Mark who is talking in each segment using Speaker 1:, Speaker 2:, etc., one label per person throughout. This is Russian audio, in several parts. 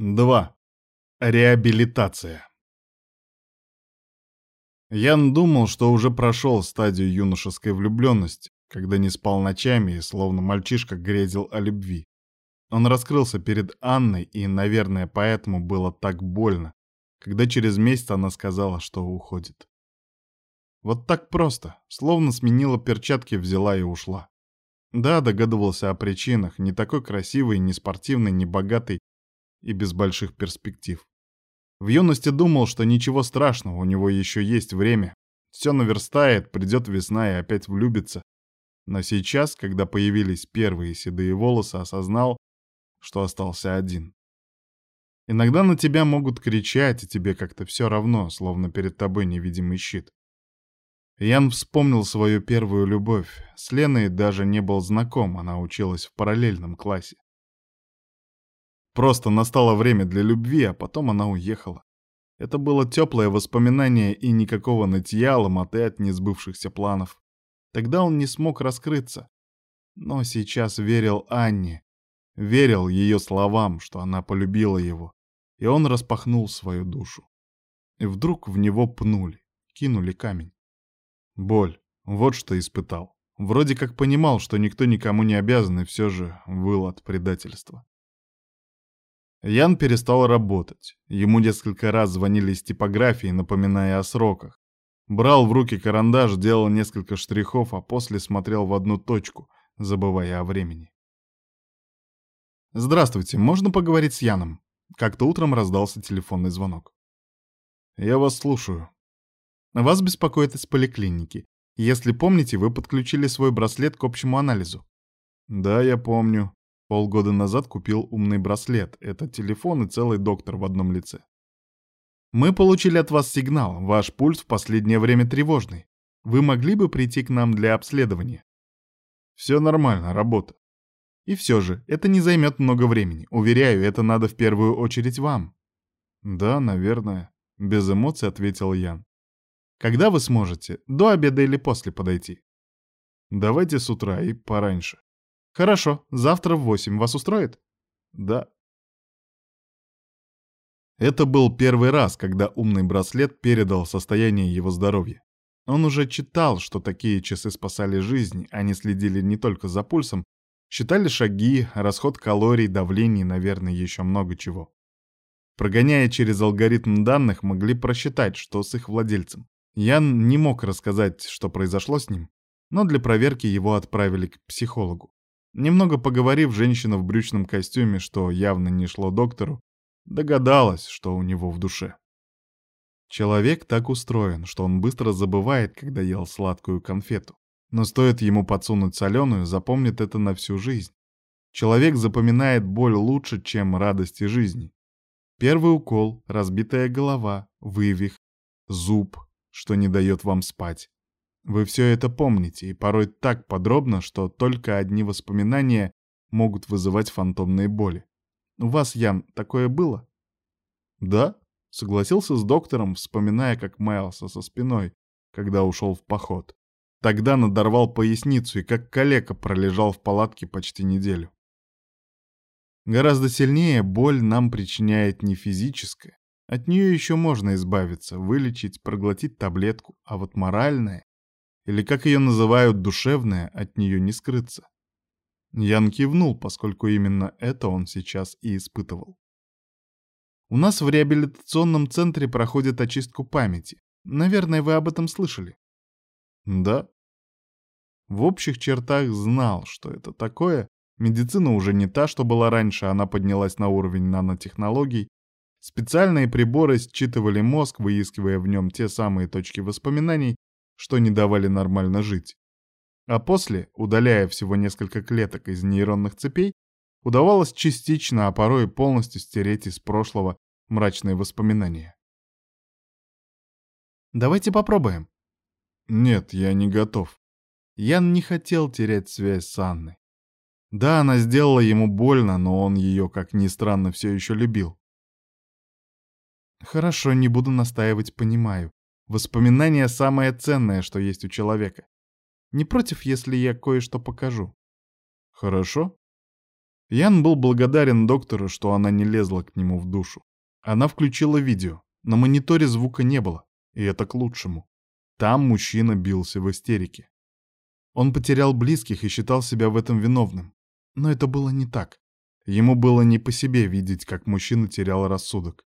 Speaker 1: 2. Реабилитация. Ян думал, что уже прошел стадию юношеской влюбленности, когда не спал ночами и словно мальчишка грезил о любви. Он раскрылся перед Анной, и, наверное, поэтому было так больно, когда через месяц она сказала, что уходит. Вот так просто, словно сменила перчатки, взяла и ушла. Да, догадывался о причинах, не такой красивый, не спортивный, не богатый, и без больших перспектив. В юности думал, что ничего страшного, у него еще есть время. Все наверстает, придет весна и опять влюбится. Но сейчас, когда появились первые седые волосы, осознал, что остался один. Иногда на тебя могут кричать, и тебе как-то все равно, словно перед тобой невидимый щит. Ян вспомнил свою первую любовь. С Леной даже не был знаком, она училась в параллельном классе. Просто настало время для любви, а потом она уехала. Это было теплое воспоминание и никакого нытья, ломоты от несбывшихся планов. Тогда он не смог раскрыться. Но сейчас верил Анне. Верил ее словам, что она полюбила его. И он распахнул свою душу. И вдруг в него пнули, кинули камень. Боль. Вот что испытал. Вроде как понимал, что никто никому не обязан, и все же выл от предательства. Ян перестал работать. Ему несколько раз звонили из типографии, напоминая о сроках. Брал в руки карандаш, делал несколько штрихов, а после смотрел в одну точку, забывая о времени. «Здравствуйте, можно поговорить с Яном?» Как-то утром раздался телефонный звонок. «Я вас слушаю». «Вас беспокоит из поликлиники. Если помните, вы подключили свой браслет к общему анализу». «Да, я помню. Полгода назад купил умный браслет. Это телефон и целый доктор в одном лице. Мы получили от вас сигнал. Ваш пульс в последнее время тревожный. Вы могли бы прийти к нам для обследования? Все нормально, работа. И все же, это не займет много времени. Уверяю, это надо в первую очередь вам. Да, наверное. Без эмоций ответил Ян. Когда вы сможете? До обеда или после подойти? Давайте с утра и пораньше. Хорошо, завтра в восемь. Вас устроит? Да. Это был первый раз, когда умный браслет передал состояние его здоровья. Он уже читал, что такие часы спасали жизнь, они следили не только за пульсом, считали шаги, расход калорий, давление наверное, еще много чего. Прогоняя через алгоритм данных, могли просчитать, что с их владельцем. Ян не мог рассказать, что произошло с ним, но для проверки его отправили к психологу. Немного поговорив, женщина в брючном костюме, что явно не шло доктору, догадалась, что у него в душе. Человек так устроен, что он быстро забывает, когда ел сладкую конфету. Но стоит ему подсунуть соленую, запомнит это на всю жизнь. Человек запоминает боль лучше, чем радости жизни. Первый укол, разбитая голова, вывих, зуб, что не дает вам спать. Вы все это помните, и порой так подробно, что только одни воспоминания могут вызывать фантомные боли. У вас, Ян, такое было? Да, согласился с доктором, вспоминая, как маялся со спиной, когда ушел в поход. Тогда надорвал поясницу и как калека пролежал в палатке почти неделю. Гораздо сильнее боль нам причиняет не физическая. От нее еще можно избавиться, вылечить, проглотить таблетку, а вот моральная или, как ее называют, душевная, от нее не скрыться. Ян кивнул, поскольку именно это он сейчас и испытывал. У нас в реабилитационном центре проходит очистку памяти. Наверное, вы об этом слышали. Да. В общих чертах знал, что это такое. Медицина уже не та, что была раньше, она поднялась на уровень нанотехнологий. Специальные приборы считывали мозг, выискивая в нем те самые точки воспоминаний, что не давали нормально жить. А после, удаляя всего несколько клеток из нейронных цепей, удавалось частично, а порой и полностью стереть из прошлого мрачные воспоминания. «Давайте попробуем». «Нет, я не готов». Ян не хотел терять связь с Анной. Да, она сделала ему больно, но он ее, как ни странно, все еще любил. «Хорошо, не буду настаивать, понимаю. Воспоминание самое ценное, что есть у человека. Не против, если я кое-что покажу? Хорошо? Ян был благодарен доктору, что она не лезла к нему в душу. Она включила видео. На мониторе звука не было, и это к лучшему. Там мужчина бился в истерике. Он потерял близких и считал себя в этом виновным. Но это было не так. Ему было не по себе видеть, как мужчина терял рассудок.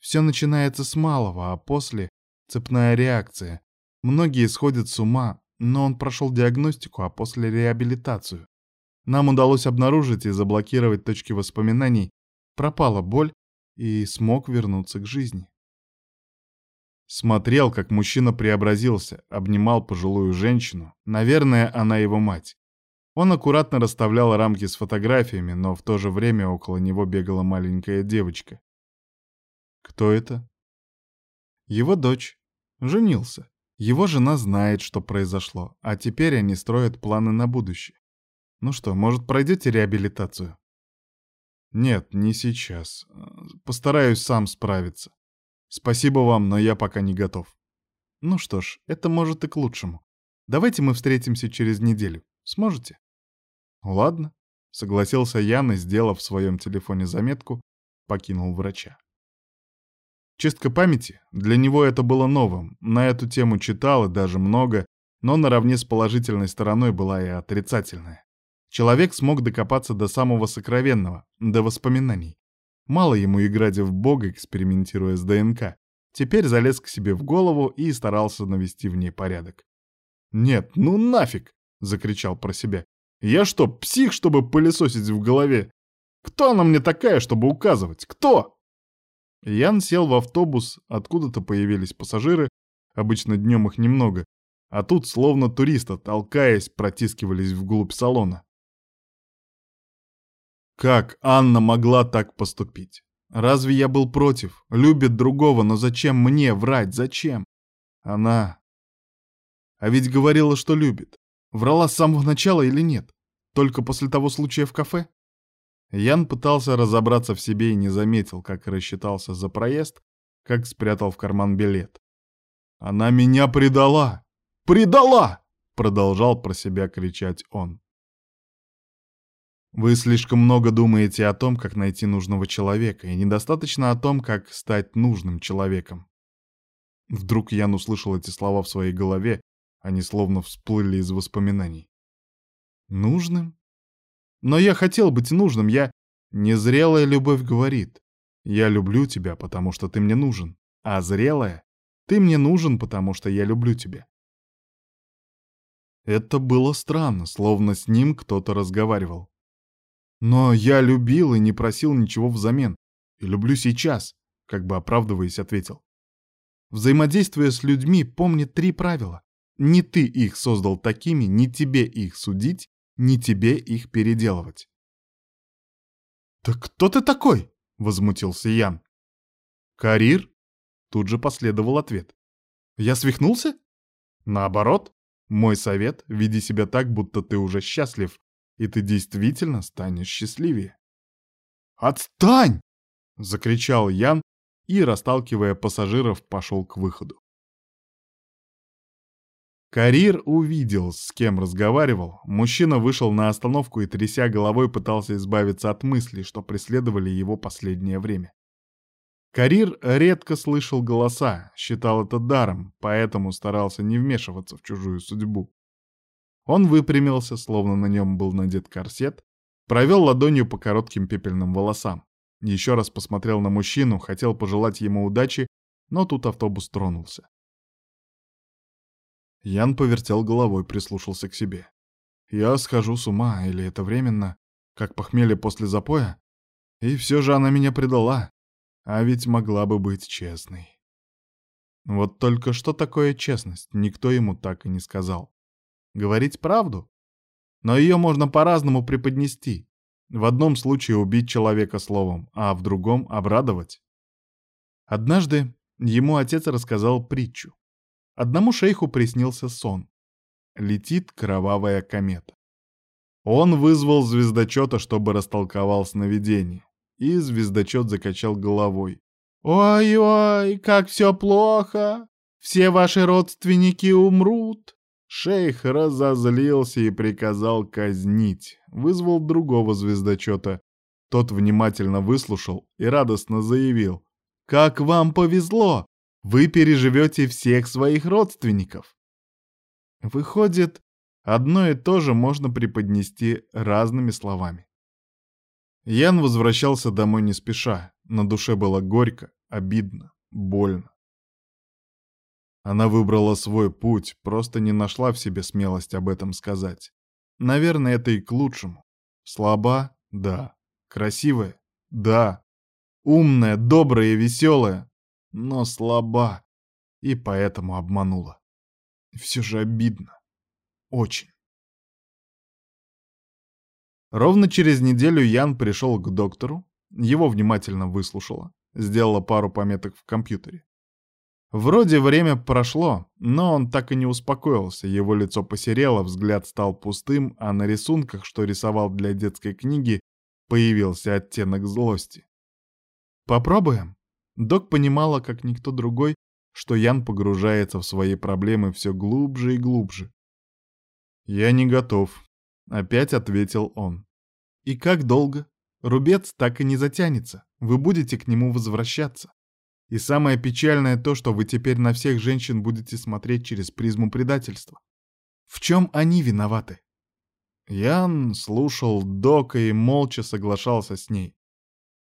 Speaker 1: Все начинается с малого, а после — цепная реакция. Многие сходят с ума, но он прошел диагностику, а после реабилитацию. Нам удалось обнаружить и заблокировать точки воспоминаний, пропала боль и смог вернуться к жизни. Смотрел, как мужчина преобразился, обнимал пожилую женщину, наверное, она его мать. Он аккуратно расставлял рамки с фотографиями, но в то же время около него бегала маленькая девочка. Кто это? Его дочь. Женился. Его жена знает, что произошло, а теперь они строят планы на будущее. Ну что, может, пройдете реабилитацию? Нет, не сейчас. Постараюсь сам справиться. Спасибо вам, но я пока не готов. Ну что ж, это может и к лучшему. Давайте мы встретимся через неделю. Сможете? Ладно, согласился Ян и, сделав в своем телефоне заметку, покинул врача. Чистка памяти? Для него это было новым. На эту тему читал и даже много, но наравне с положительной стороной была и отрицательная. Человек смог докопаться до самого сокровенного, до воспоминаний. Мало ему играть в бога, экспериментируя с ДНК. Теперь залез к себе в голову и старался навести в ней порядок. «Нет, ну нафиг!» — закричал про себя. «Я что, псих, чтобы пылесосить в голове? Кто она мне такая, чтобы указывать? Кто?» Ян сел в автобус, откуда-то появились пассажиры, обычно днем их немного, а тут, словно туристы, толкаясь, протискивались вглубь салона. Как Анна могла так поступить? Разве я был против? Любит другого, но зачем мне врать? Зачем? Она... А ведь говорила, что любит. Врала с самого начала или нет? Только после того случая в кафе? Ян пытался разобраться в себе и не заметил, как рассчитался за проезд, как спрятал в карман билет. «Она меня предала! Предала!» — продолжал про себя кричать он. Вы слишком много думаете о том, как найти нужного человека, и недостаточно о том, как стать нужным человеком. Вдруг Ян услышал эти слова в своей голове, они словно всплыли из воспоминаний. Нужным? Но я хотел быть нужным, я... Незрелая любовь говорит. Я люблю тебя, потому что ты мне нужен. А зрелая? Ты мне нужен, потому что я люблю тебя. Это было странно, словно с ним кто-то разговаривал. Но я любил и не просил ничего взамен. И люблю сейчас, как бы оправдываясь, ответил. Взаимодействуя с людьми, помни три правила. Не ты их создал такими, не тебе их судить, не тебе их переделывать. «Так кто ты такой?» — возмутился Ян. «Карир?» — тут же последовал ответ. «Я свихнулся?» «Наоборот, мой совет — веди себя так, будто ты уже счастлив, и ты действительно станешь счастливее». «Отстань!» — закричал Ян и, расталкивая пассажиров, пошел к выходу. Карир увидел, с кем разговаривал. Мужчина вышел на остановку и, тряся головой, пытался избавиться от мыслей, что преследовали его последнее время. Карир редко слышал голоса, считал это даром, поэтому старался не вмешиваться в чужую судьбу. Он выпрямился, словно на нем был надет корсет, провел ладонью по коротким пепельным волосам. Еще раз посмотрел на мужчину, хотел пожелать ему удачи, но тут автобус тронулся. Ян повертел головой, прислушался к себе. Я схожу с ума, или это временно, как похмелье после запоя? И все же она меня предала. А ведь могла бы быть честной. Вот только что такое честность, никто ему так и не сказал. Говорить правду? Но ее можно по-разному преподнести. В одном случае убить человека словом, а в другом — обрадовать. Однажды ему отец рассказал притчу. Одному шейху приснился сон. Летит кровавая комета. Он вызвал звездочета, чтобы растолковал сновидение. И звездочет закачал головой. «Ой-ой, как все плохо! Все ваши родственники умрут! Шейх разозлился и приказал казнить, вызвал другого звездочета. Тот внимательно выслушал и радостно заявил. «Как вам повезло! Вы переживете всех своих родственников!» Выходит, одно и то же можно преподнести разными словами. Ян возвращался домой не спеша. На душе было горько, обидно, больно. Она выбрала свой путь, просто не нашла в себе смелость об этом сказать. Наверное, это и к лучшему. Слаба? Да. Красивая? Да. Умная, добрая и веселая? Но слаба. И поэтому обманула. Все же обидно. Очень. Ровно через неделю Ян пришел к доктору, его внимательно выслушала, сделала пару пометок в компьютере. Вроде время прошло, но он так и не успокоился, его лицо посерело, взгляд стал пустым, а на рисунках, что рисовал для детской книги, появился оттенок злости. «Попробуем?» Док понимала, как никто другой, что Ян погружается в свои проблемы все глубже и глубже. «Я не готов», — опять ответил он. «И как долго? Рубец так и не затянется. Вы будете к нему возвращаться. И самое печальное то, что вы теперь на всех женщин будете смотреть через призму предательства. В чем они виноваты? Ян слушал Дока и молча соглашался с ней.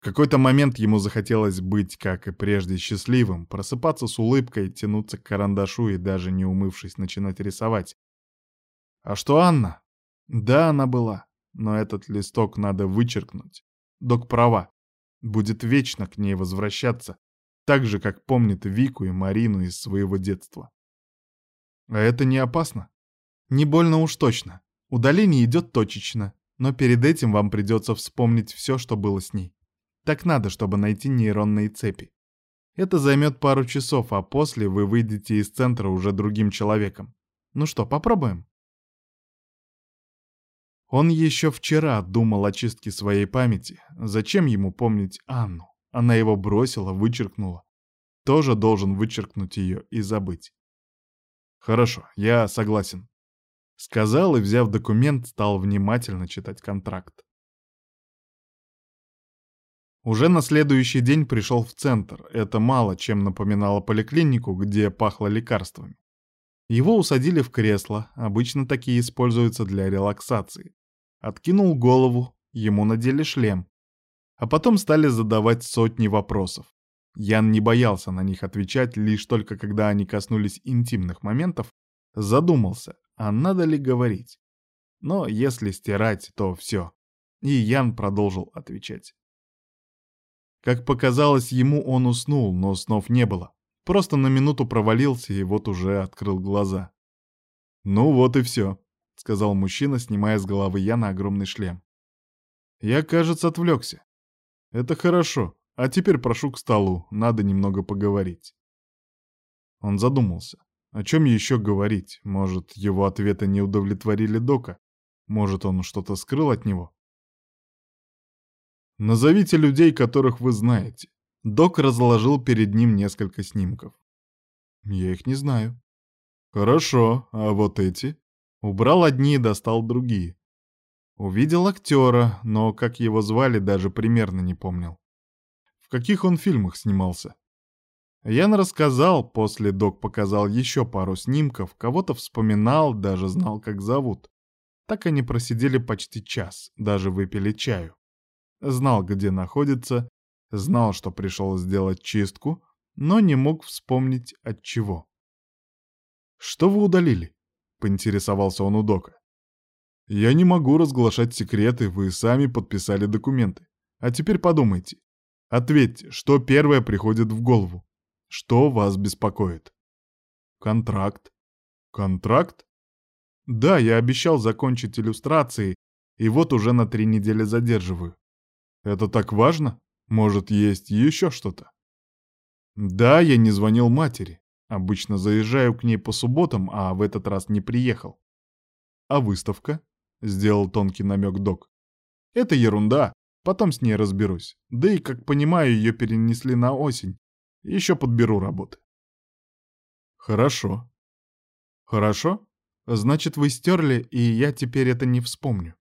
Speaker 1: В какой-то момент ему захотелось быть, как и прежде, счастливым, просыпаться с улыбкой, тянуться к карандашу и даже не умывшись начинать рисовать. А что Анна? Да, она была, но этот листок надо вычеркнуть. Док права. Будет вечно к ней возвращаться, так же, как помнит Вику и Марину из своего детства. А это не опасно? Не больно уж точно. Удаление идет точечно, но перед этим вам придется вспомнить все, что было с ней. Так надо, чтобы найти нейронные цепи. Это займет пару часов, а после вы выйдете из центра уже другим человеком. Ну что, попробуем? Он еще вчера думал о чистке своей памяти. Зачем ему помнить Анну? Она его бросила, вычеркнула. Тоже должен вычеркнуть ее и забыть. Хорошо, я согласен. Сказал и, взяв документ, стал внимательно читать контракт. Уже на следующий день пришел в центр. Это мало чем напоминало поликлинику, где пахло лекарствами. Его усадили в кресло, обычно такие используются для релаксации. Откинул голову, ему надели шлем а потом стали задавать сотни вопросов. Ян не боялся на них отвечать, лишь только когда они коснулись интимных моментов, задумался, а надо ли говорить. Но если стирать, то все. И Ян продолжил отвечать. Как показалось ему, он уснул, но снов не было. Просто на минуту провалился и вот уже открыл глаза. «Ну вот и все», — сказал мужчина, снимая с головы Яна огромный шлем. «Я, кажется, отвлекся. Это хорошо. А теперь прошу к столу, надо немного поговорить. Он задумался. О чем еще говорить? Может, его ответы не удовлетворили Дока? Может, он что-то скрыл от него? Назовите людей, которых вы знаете. Док разложил перед ним несколько снимков. Я их не знаю. Хорошо, а вот эти? Убрал одни и достал другие. Увидел актера, но как его звали, даже примерно не помнил. В каких он фильмах снимался? Ян рассказал, после док показал еще пару снимков, кого-то вспоминал, даже знал, как зовут. Так они просидели почти час, даже выпили чаю. Знал, где находится, знал, что пришел сделать чистку, но не мог вспомнить от чего. «Что вы удалили?» — поинтересовался он у Дока. Я не могу разглашать секреты, вы сами подписали документы. А теперь подумайте. Ответьте, что первое приходит в голову? Что вас беспокоит? Контракт. Контракт? Да, я обещал закончить иллюстрации, и вот уже на три недели задерживаю. Это так важно? Может, есть еще что-то? Да, я не звонил матери. Обычно заезжаю к ней по субботам, а в этот раз не приехал. А выставка? — сделал тонкий намек док. «Это ерунда, потом с ней разберусь. Да и, как понимаю, ее перенесли на осень. Еще подберу работы». «Хорошо». «Хорошо? Значит, вы стерли, и я теперь это не вспомню.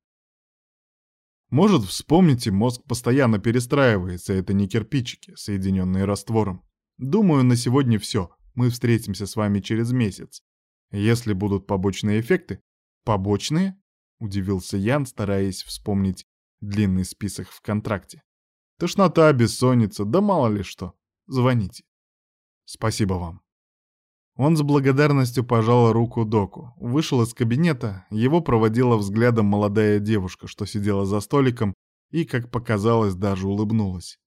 Speaker 1: Может, вспомните, мозг постоянно перестраивается, это не кирпичики, соединенные раствором. Думаю, на сегодня все. Мы встретимся с вами через месяц. Если будут побочные эффекты... Побочные? Удивился Ян, стараясь вспомнить длинный список в контракте. Тошнота, бессонница, да мало ли что. Звоните. Спасибо вам. Он с благодарностью пожал руку Доку, вышел из кабинета, его проводила взглядом молодая девушка, что сидела за столиком и, как показалось, даже улыбнулась.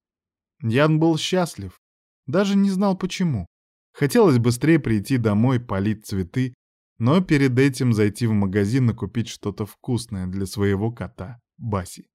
Speaker 1: Ян был счастлив, даже не знал почему. Хотелось быстрее прийти домой, полить цветы, но перед этим зайти в магазин и купить что-то вкусное для своего кота Баси.